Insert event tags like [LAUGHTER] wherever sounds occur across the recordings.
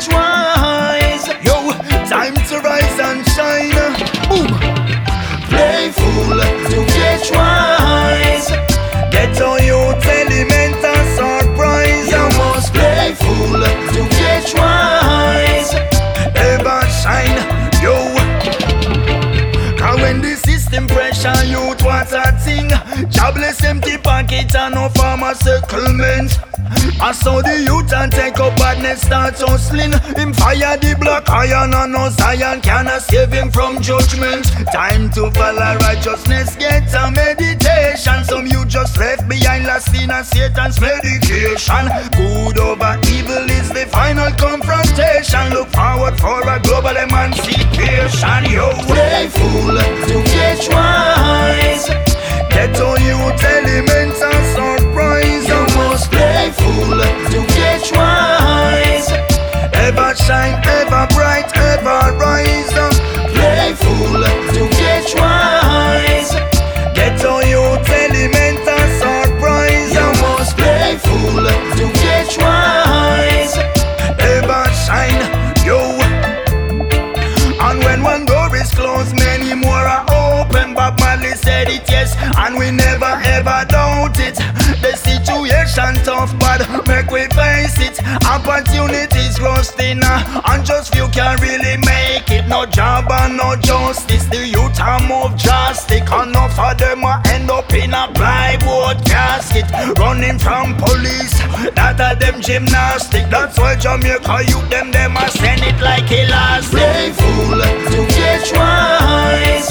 get wise. Yo, time to rise and shine. Boom. Playful to get wise. Get on your elemental surprise. You must playful to get wise. Ever shine, yo. Cause when the system pressure you what a thing. Jobless empty pocket and no farmer settlement. I saw the youth and take up badness start hustling. Him fire the black iron and no Zion cannot save him from judgment. Time to follow righteousness, get a meditation. Some you just left behind last in a Satan's medication. Good over evil is the final confrontation. Look forward for a global emancipation. Yo, Playful to get wise. get on you elements and. Playful to get wise. Ever shine, ever bright, ever casket, running from police. That are them gymnastic. That's why Jamaica youth them them a send it like elastic. Playful to get wise.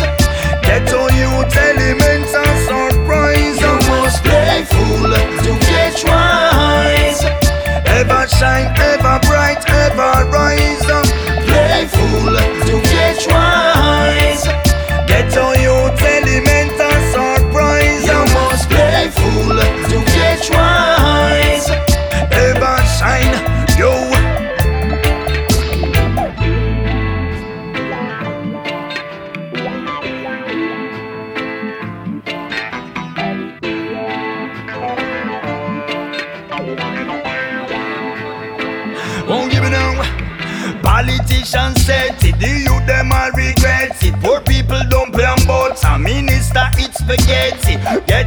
Get on you elements and surprise. You must playful to get wise. Ever shine,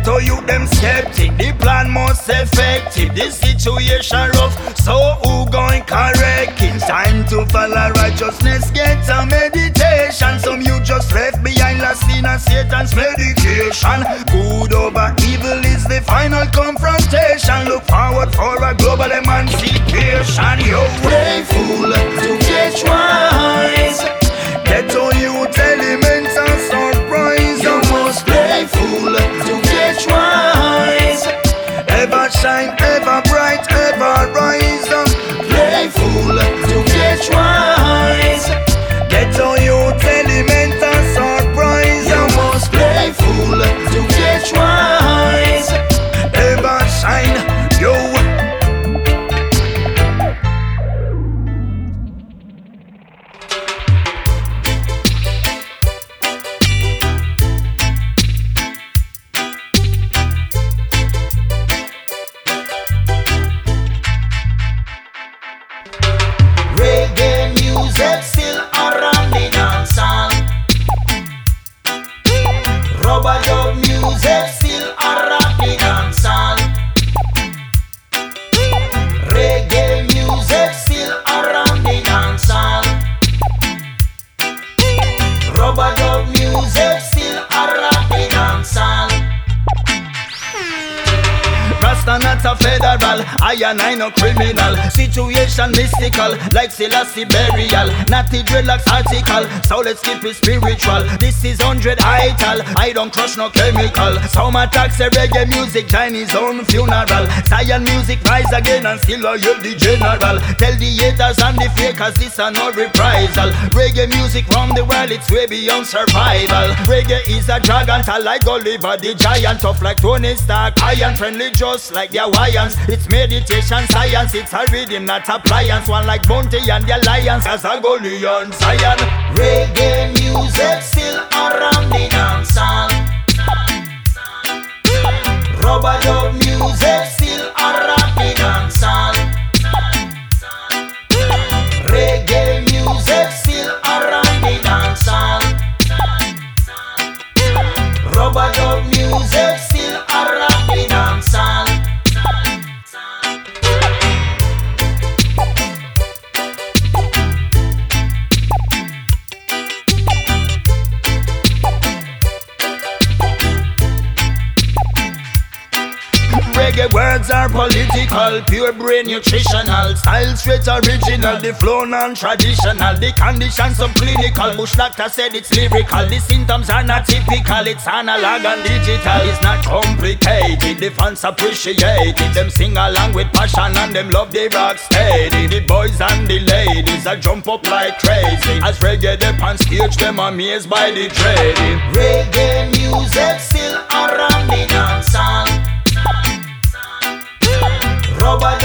Ghetto youth them skeptic, the plan most effective. The situation rough, so who going correct it? Time to follow righteousness, get a meditation. Some you just left behind last in a Satan's medication. Good over evil is the final confrontation. Look forward for a global emancipation. Yo, Playful to get wise. Get on you elements Not the take so let's keep it spiritual. This is 100 ital, I don't crush no chemical. Some attacks a reggae music, Chinese own funeral. Zion music rise again and still I hear the general. Tell the haters and the fakers this are no reprisal. Reggae music from the world, it's way beyond survival. Reggae is a dragon, tall like Gulliver, the giant, tough like Tony Stark, iron friendly just like the Hawaiians. It's meditation science, it's a rhythm, not appliance. One like Bounty and the Alliance, as a Goliath Zion. Reggae music still around the music still around the. Reggae music still around the political, pure brain nutritional. Style straight original, the flow non-traditional. The conditions of clinical. Bush doctor said it's lyrical. The symptoms are not typical. It's analog and digital. It's not complicated. The fans appreciate it. Them sing along with passion and them love the rock steady. The boys and the ladies I jump up like crazy. As reggae the pan stage, them amazed by the trading. Reggae music still around the dance Роба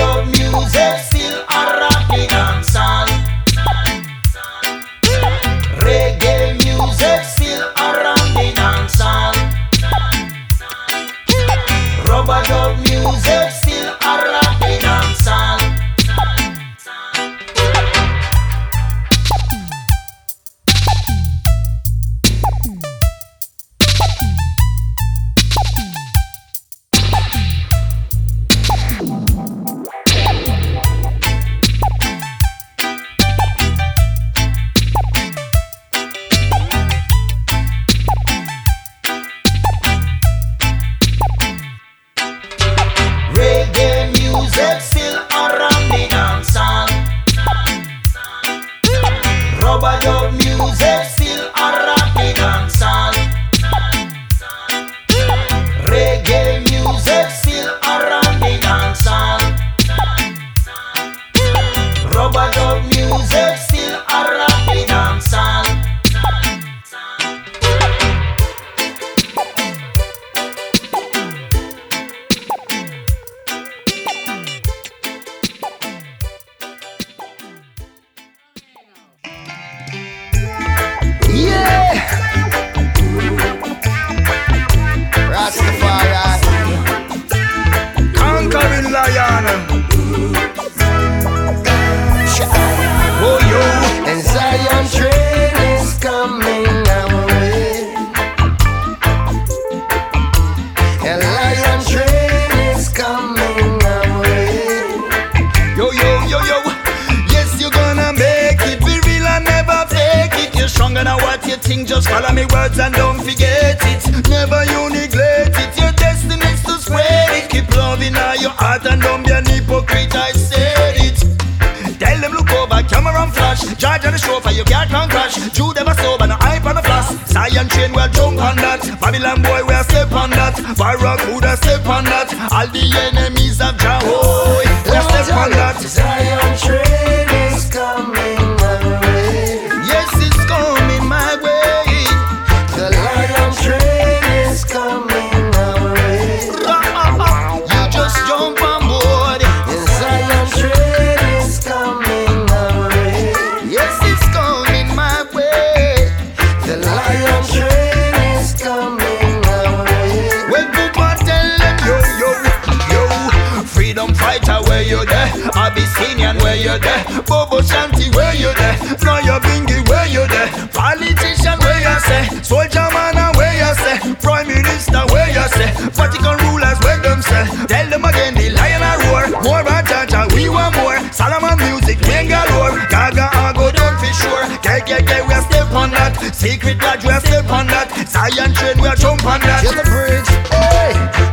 more, but Jaja, we want more. Solomon music, we galore. Gaga, I go down for sure. KKK, we are step on that. Secret lodge, we are step on that. Zion train, we are jump on that. Here's the bridge. Hey,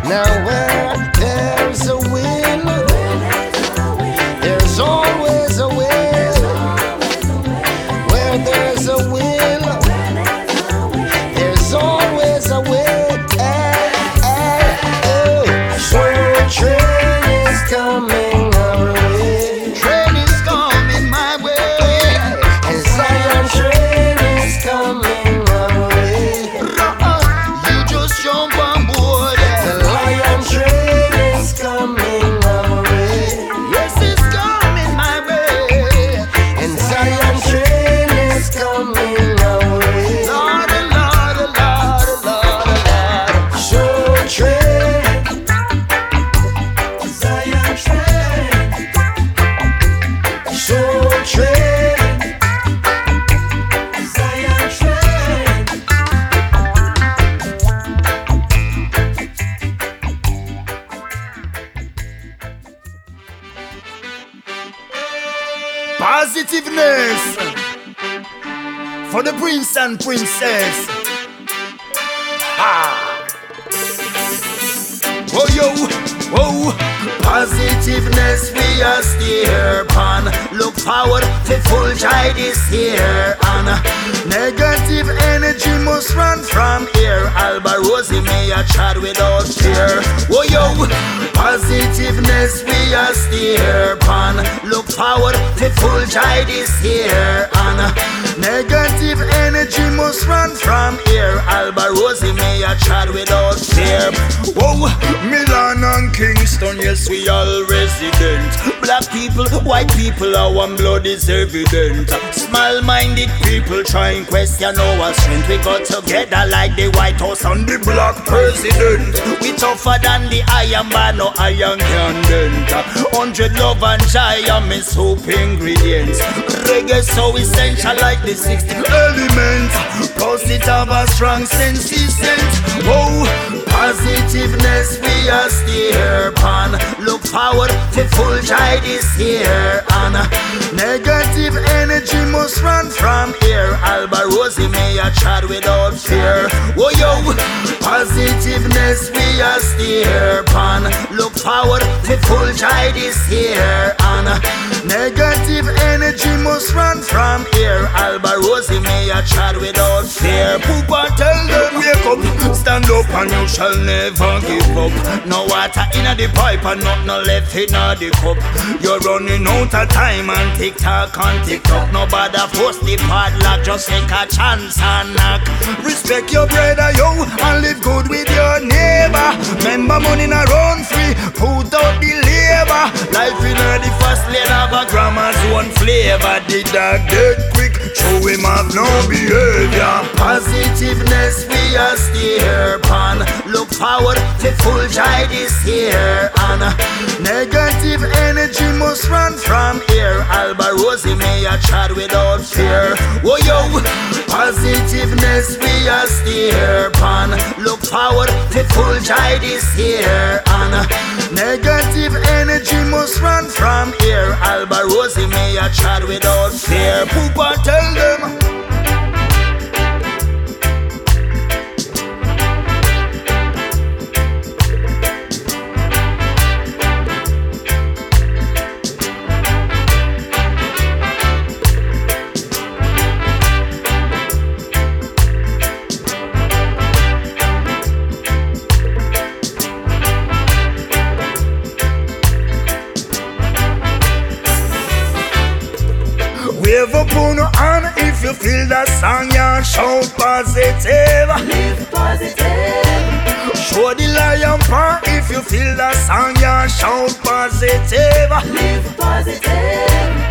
now where? African princess. Ah. Oh yo, oh. Positiveness we are steer upon. Look forward for full joy this year. And negative energy must run from here. Alborosie may a chat without fear. Oh yo, positiveness we are steer upon. Look forward for full joy this year. And negative energy must run from here. Alborosie may a chat without fear. Whoa, Milan and Kingston, yes, we all resident. Black people, white people, our blood is evident. Small minded people try and question our strength. We got together like the White House and the black president. We tougher than the iron man, no iron can dent. Hundred love and joy are my soup ingredients. Reggae so essential like the 60 elements. Have a strong sense, Oh, positiveness we are steer upon. Look forward to full joy this year. And negative energy must run from here. Alborosie may a chat without fear. Oh yo, positiveness we are steer upon. Look forward to full joy this year. And negative energy must run from here. Alborosie may a chat without fear. Poopa tell them wake up, stand up and you shall never give up. No water in the pipe and not no left in the cup. You're running out of time and tick tock and tick tock. Nobody force the padlock, just take a chance and knock. Respect your brother, yo, and live good with your neighbor. Remember money not run free, put out the labor. Life in the first lane of a grandma's one flavor. The dog dead quick, show him have no behavior. Positiveness we are steer upon. Look forward to full joy this year. And negative energy must run from here. Alborosie may a chat without fear. Oh yo, positiveness we are steer upon. Look forward to full joy this year. And negative energy must run from here. Alborosie may a chat without fear. Poopa tell them. You feel that song, yeah, shout positive. Live positive. Show the lion paw if you feel that song, yeah, shout positive. Live positive.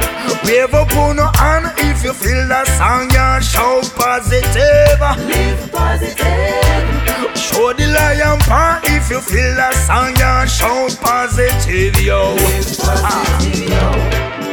Wave up on your hand if you feel that song, yeah, shout positive. Live positive. Show the lion paw if you feel that song, yeah, shout positive, yo. Live positive, yo.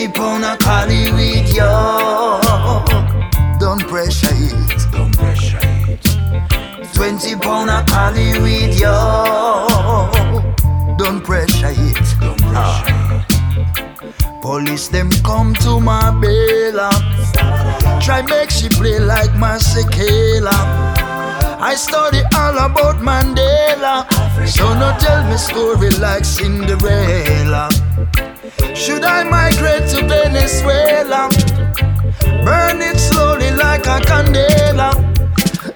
Twenty pound a collie with yo. Don't pressure it. Don't pressure it. Twenty pound a collie with yo. Don't pressure it. Don't pressure it. Police them come to my bail. Try make she play like Masekela. I study all about Mandela. So no tell me story like Cinderella. Should I migrate to Venezuela? Burn it slowly like a candela.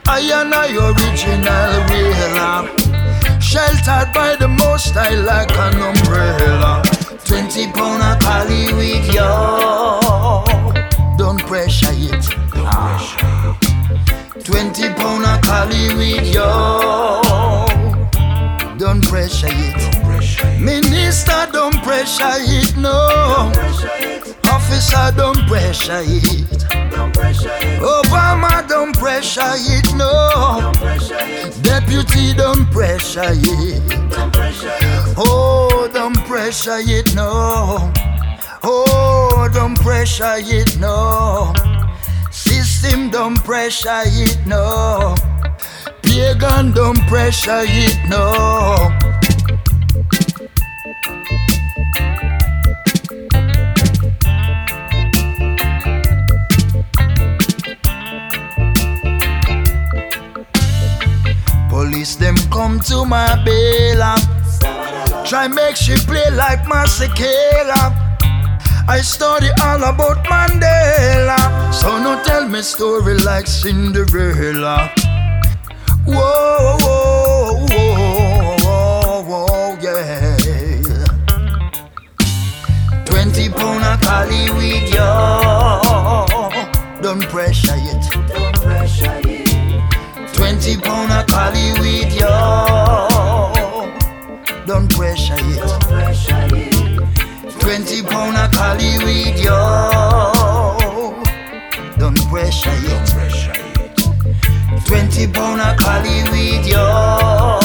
I am I original wheeler. Sheltered by the most I like an umbrella. Twenty pound a collie with you. Don't pressure it. Don't pressure it. Cali with yo. Don't pressure it. Minister, don't pressure it, no. Officer, don't pressure it. Obama, don't pressure it, no. Deputy, don't pressure it. Oh, don't pressure it, no. Oh, don't pressure it, no. System, don't pressure it, no. Pagan, don't pressure it, no. Police them come to my bail. Try make she play like Masekela. I study all about Mandela. So no tell me story like Cinderella. Whoa, whoa, whoa, whoa, whoa, yeah. Twenty pound a cali with you. Don't pressure it. Twenty pound a cali with you. Don't pressure it. Twenty pound a cali with you. Don't pressure it. Twenty pound a cali with you.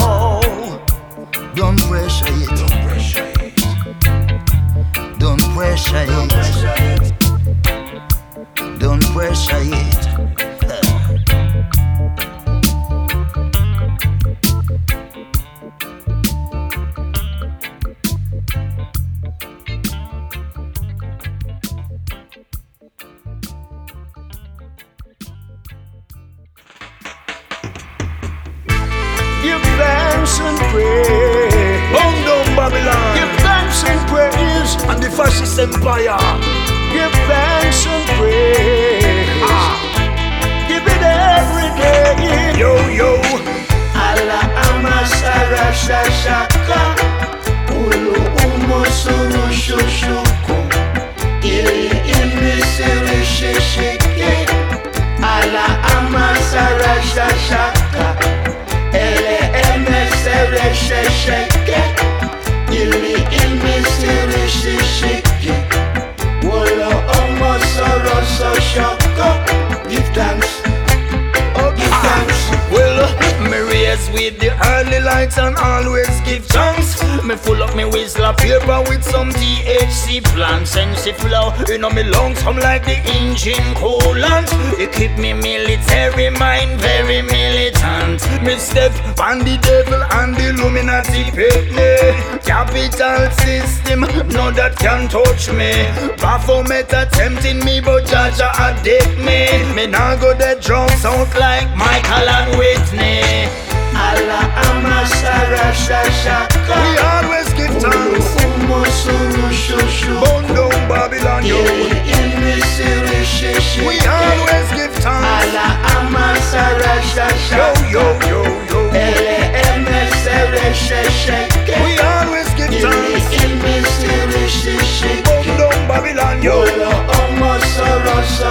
The early lights and always give thanks. Me full up me whistle paper with some THC plants and flow. You know me lungs hum like the engine coolant. It keep me military mind very militant. Me step on the devil and the Illuminati pit me. Capital system, no that can touch me. Baphomet attempting me, but Jaja addict me. Me nah go the drums out like Michael and Whitney. Allah amasara shashaka. We always give thanks. Umo sunu shushu. Burn down Babylon, yo. Ili imisiri shishi. We always give thanks. Allah amasara shashaka. yo, yo, yo. Ele emesere shesheke. We always give Ili thanks. imisiri shishi. Burn Babylon, yo. Olo omo soro so.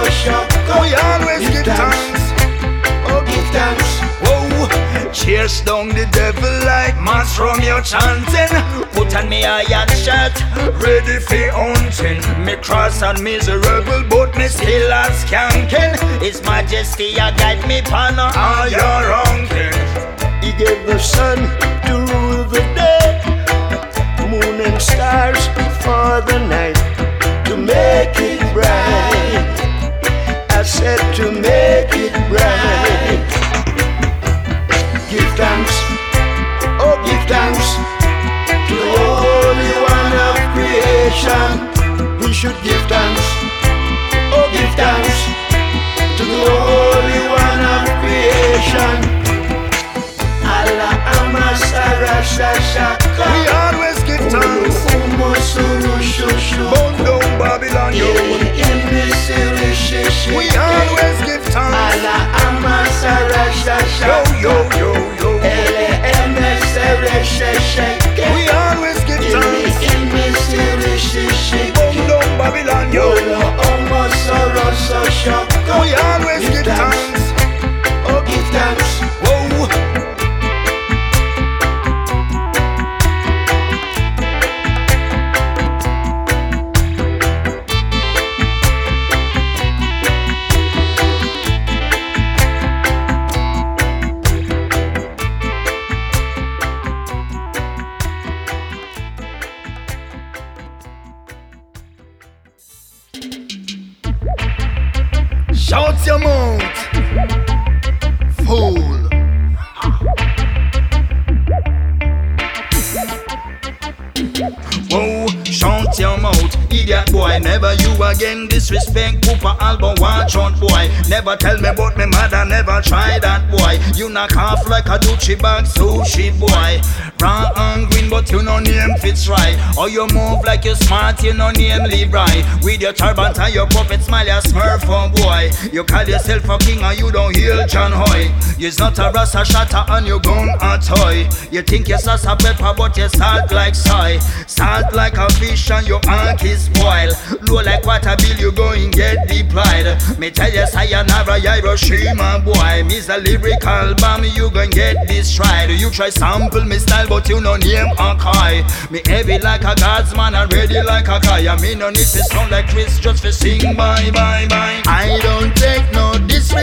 We always give thanks. Chase down the devil like mass from your chanting. Put on me iron shirt, ready for hunting. Me cross and miserable, but me still a skanking. His Majesty a guide me pan all your ranking. We always give thanks. Allah amasara Yo, yo, yo, yo. Ele. We always give thanks. Burn down Babylon, yo. Olo omo soro so shoko. We always give thanks. Again disrespect Cooper album. Watch out, boy. Never tell me about me mother. Never try that, boy. You knock off like a Gucci bag sushi, boy. Raw and green, but you no name fits right. Or you move like you smart, you no name right. With your turban and your puppet smile, you smurf, oh boy. You call yourself a king and you don't heal John Hoy. You's not a rasta shatter and you gun a toy. You think you're salsa pepper, but you salt like soy. Salt like a fish and your ank is spoiled. Low like water bill, you going get deployed. Me tell you, sayonara, Hiroshima, boy. Miss a lyrical bomb, you gon' get destroyed. You try sample me style, but you no name a kai. Me heavy like a god's man and ready like a guy. I me no need to sound like Chris just for sing bye bye bye. I don't take no disrespect.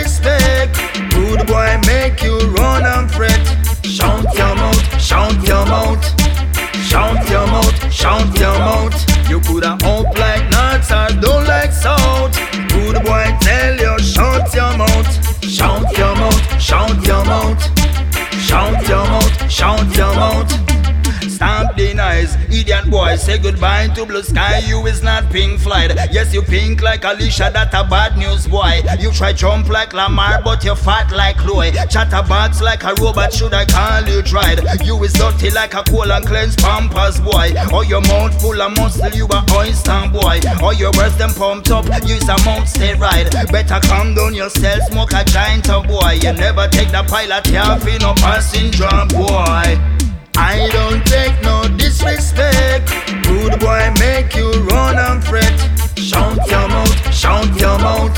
The idiot boy. Say goodbye to blue sky. You is not pink Floyd. Yes, you pink like Alicia. That a bad news boy. You try jump like Lamar, but you fat like Chloe. Chatterbox like a robot. Should I call you tried? You is dirty like a cool and cleanse pampers boy. Or your mouth full of muscle. You a oyster boy. Or your breast them pumped up. You is a mouth stay right. Better calm down yourself. Smoke a giant oh boy. You never take the pilot. You no passenger boy. I don't take no disrespect. Good boy make you run and fret. Shout your mouth, shout your mouth.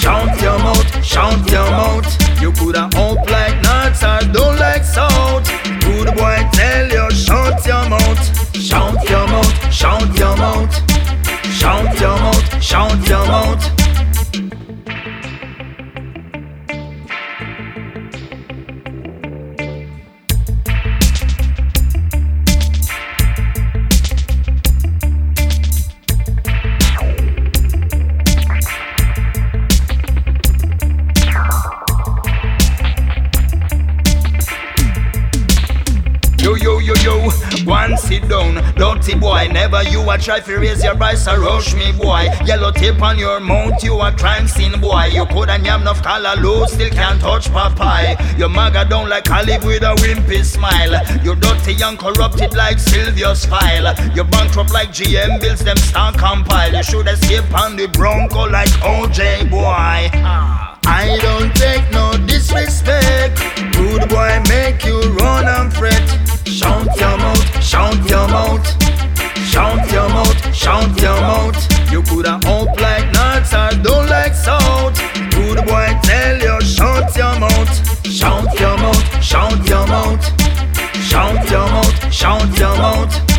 Shout your mouth, shout your mouth. You coulda up like nuts or don't like salt. Good boy tell you, shout your mouth. Shout your mouth, shout your mouth. Shout your mouth, shout your mouth. A try to raise your voice or rush me, boy. Yellow tape on your mouth, you a crime scene, boy. You coulda yam enough color low, still can't touch Popeye. Your maga down like Olive with a wimpy smile. You dirty and corrupted like Sylvia's file. You bankrupt like GM bills, them start compile. You should escape on the Bronco like OJ, boy. Ah. I don't take no disrespect. Good boy make you run and fret. Shout your mouth, shout your mouth. Shout your mouth, shout your mouth. You coulda up like nuts I don't like salt. Good boy tell you, shout your mouth. Shout your mouth, shout your mouth. Shout your mouth, shout your mouth.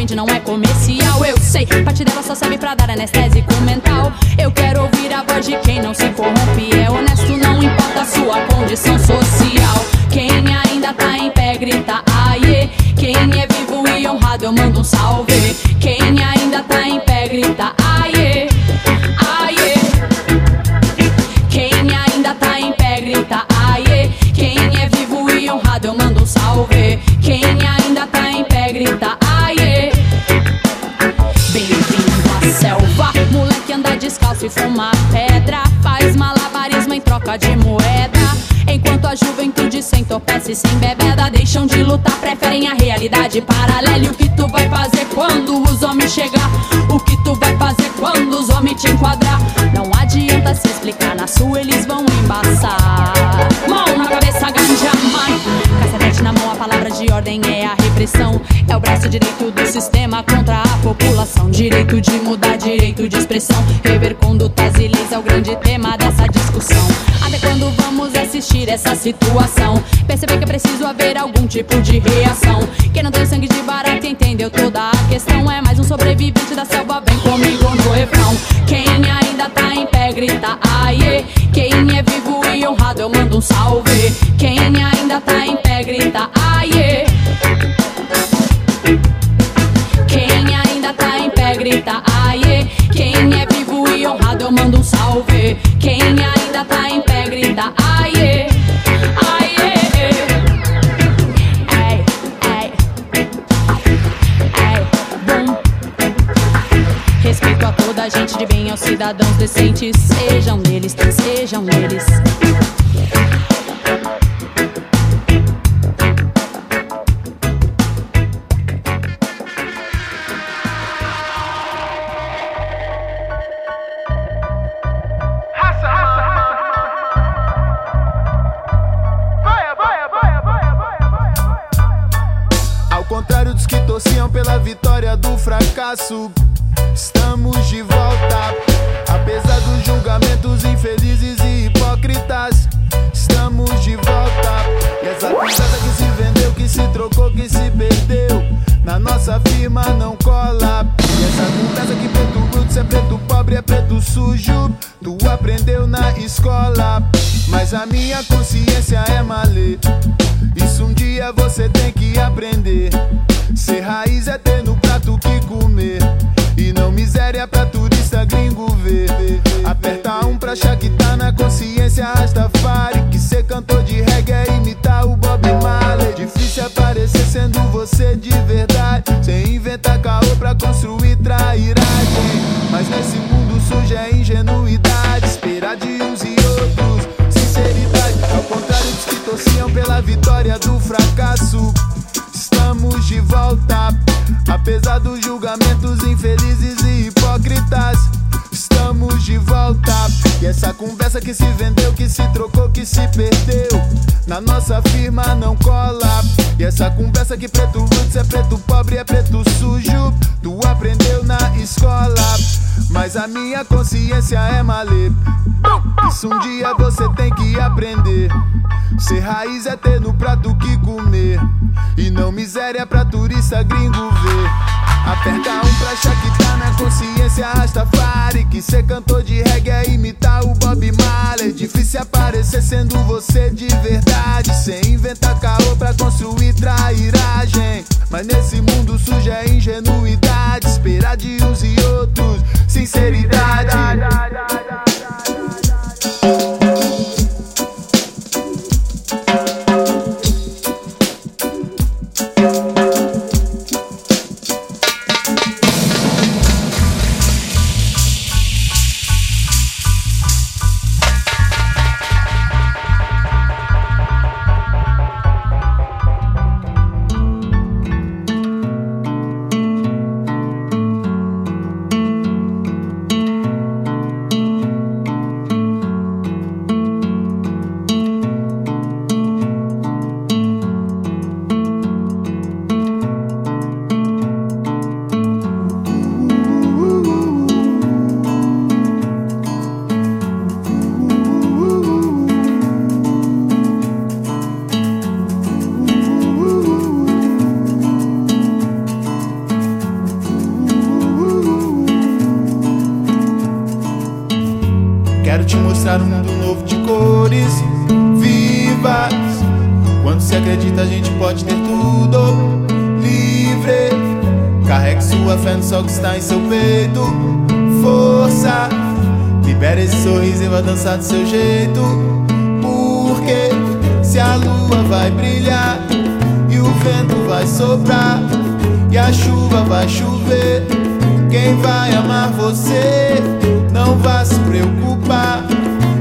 Vende, não é comercial. Eu sei, parte dela só serve pra dar anestésico mental. Eu quero ouvir a voz de quem não se corrompe. É honesto, não importa a sua condição a realidade assistir essa situação? Perceber que é preciso haver algum tipo de reação. Quem não tem sangue de barata entendeu toda a questão. É mais um sobrevivente da selva, vem comigo no refrão. Quem ainda tá em pé, grita aie. Quem é vivo e honrado, eu mando um salve. Quem ainda aos cidadãos decentes. Se trocou, que se perdeu, na nossa firma não cola. E essa conversa que preto bruto, se é preto pobre, é preto sujo. Tu aprendeu na escola, mas a minha consciência é malê. Isso um dia você tem que aprender. Ser raiz é ter no prato que comer. E não miséria pra turista gringo ver. Aperta um pra achar que tá na consciência Rastafari. Que ser cantor de reggae é imitar o Bob Marley. Difícil aparecer sendo você de verdade. Sem inventar caô pra construir trairagem. Mas nesse mundo sujo é ingenuidade. Esperar de uns e outros. Sinceridade, ao contrário dos que torciam pela vitória do fracasso. Estamos de volta, apesar dos julgamentos infelizes e hipócritas. Estamos de volta, e essa conversa que se vendeu, que se trocou, que se perdeu. Na nossa firma não cola. E essa conversa que preto roots é preto pobre, é preto sujo. Tu aprendeu na escola, mas a minha consciência é malê. Isso um dia você tem que aprender. Ser raiz é ter no prato que comer. E não miséria pra turista gringo ver. Aperta um pra achar que tá na consciência Rastafari Que ser cantor de reggae é imitar o Bob Marley Difícil aparecer sendo você de verdade Sem inventar caô pra construir trairagem Mas nesse mundo sujo é ingenuidade Esperar de uns e outros sinceridad. Sol que está em seu peito. Força, libere esse sorriso e vá dançar do seu jeito. Porque se a lua vai brilhar e o vento vai soprar e a chuva vai chover, quem vai amar você não vá se preocupar.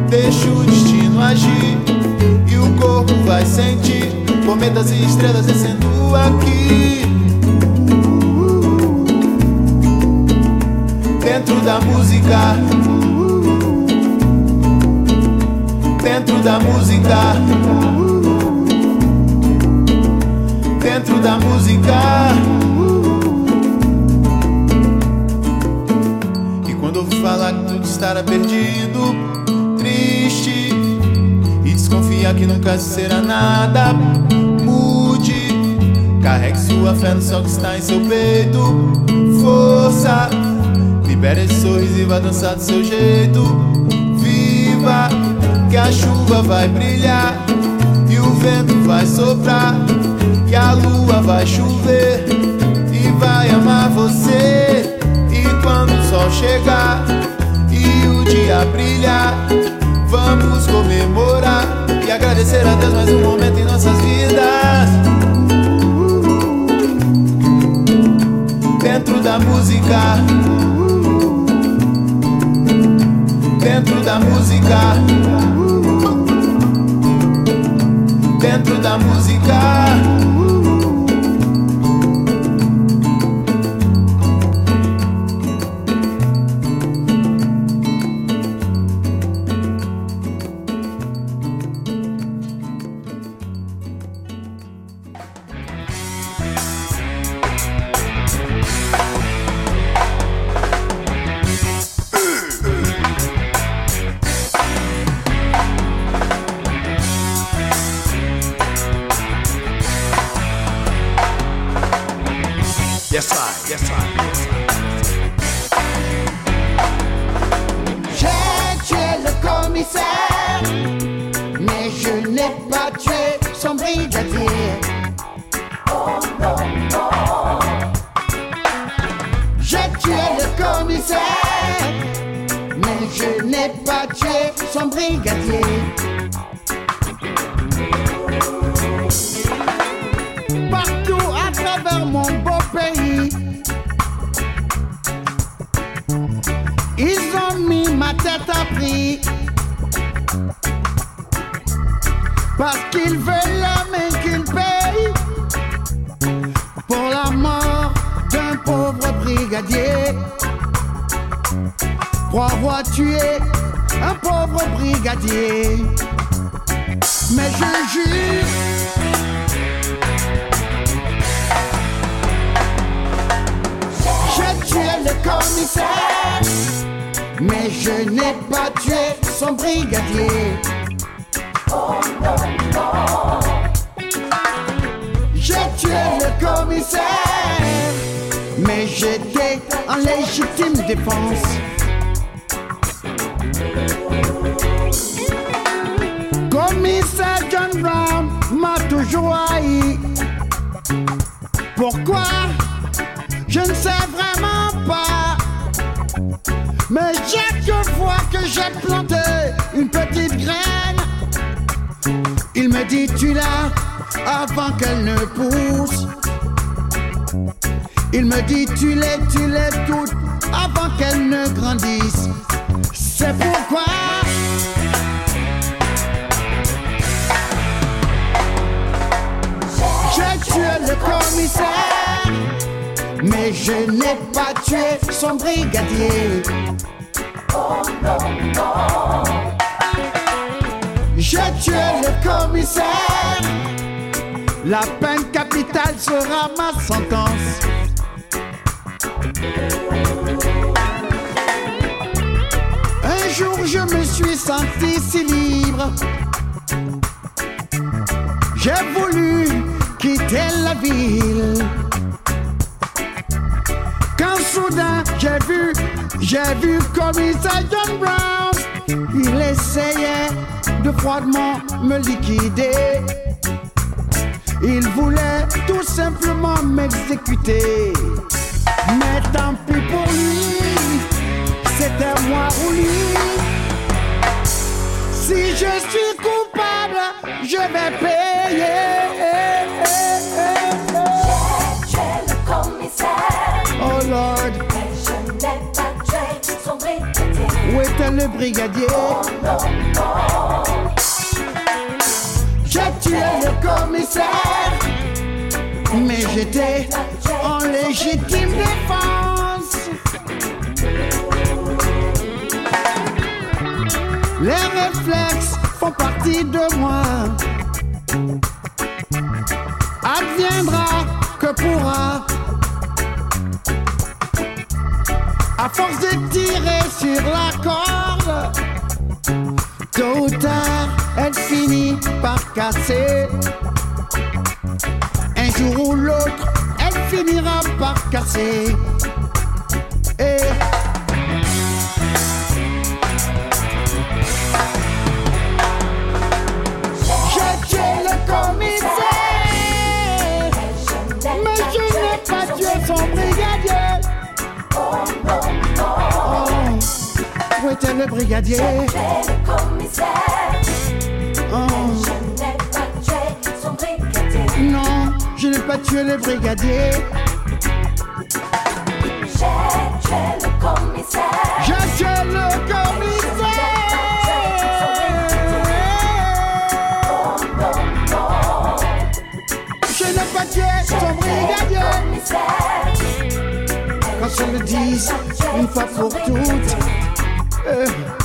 Deixa o destino agir e o corpo vai sentir cometas e estrelas descendo aqui. Dentro da música, dentro da música, dentro da música. E quando eu falar que tudo estará perdido, triste e desconfia que nunca será nada, mude. Carregue sua fé no sol que está em seu peito. Força, libere esse sorriso e vá dançar do seu jeito. Viva, que a chuva vai brilhar e o vento vai soprar e a lua vai chover e vai amar você. E quando o sol chegar e o dia brilhar, vamos comemorar e agradecer a Deus mais um momento em nossas vidas. Dentro da música, dentro da música, dentro da música. Je n'ai pas tué son brigadier. J'ai tué le commissaire, mais j'étais en légitime défense. Commissaire John Brown m'a toujours haï. Pourquoi? Je ne sais j'ai planté une petite graine, il me dit tu l'as avant qu'elle ne pousse. Il me dit tu l'es, tu l'es toute avant qu'elle ne grandisse. C'est pourquoi j'ai tué le commissaire, mais je n'ai pas tué son brigadier. J'ai tué le commissaire, la peine capitale sera ma sentence. Un jour je me suis senti si libre. J'ai voulu quitter la ville. J'ai vu commissaire John Brown. Il essayait de froidement me liquider. Il voulait tout simplement m'exécuter. Mais tant pis pour lui, c'était moi ou lui. Si je suis coupable, je vais payer. Le brigadier? J'ai tué le commissaire, mais j'étais en légitime défense. Les réflexes font partie de moi. Adviendra que pourra. À force de tirer sur la corde, tôt ou tard, elle finit par casser. Un jour ou l'autre, elle finira par casser. Où était le brigadier? Le commissaire. Oh. Je n'ai pas tué son brigadier. Non, je n'ai pas tué le brigadier. J'ai tué le commissaire. J'ai tué le commissaire. Je n'ai pas tué son brigadier. Qu'on se le dise une fois pour toutes. Euh, [LAUGHS]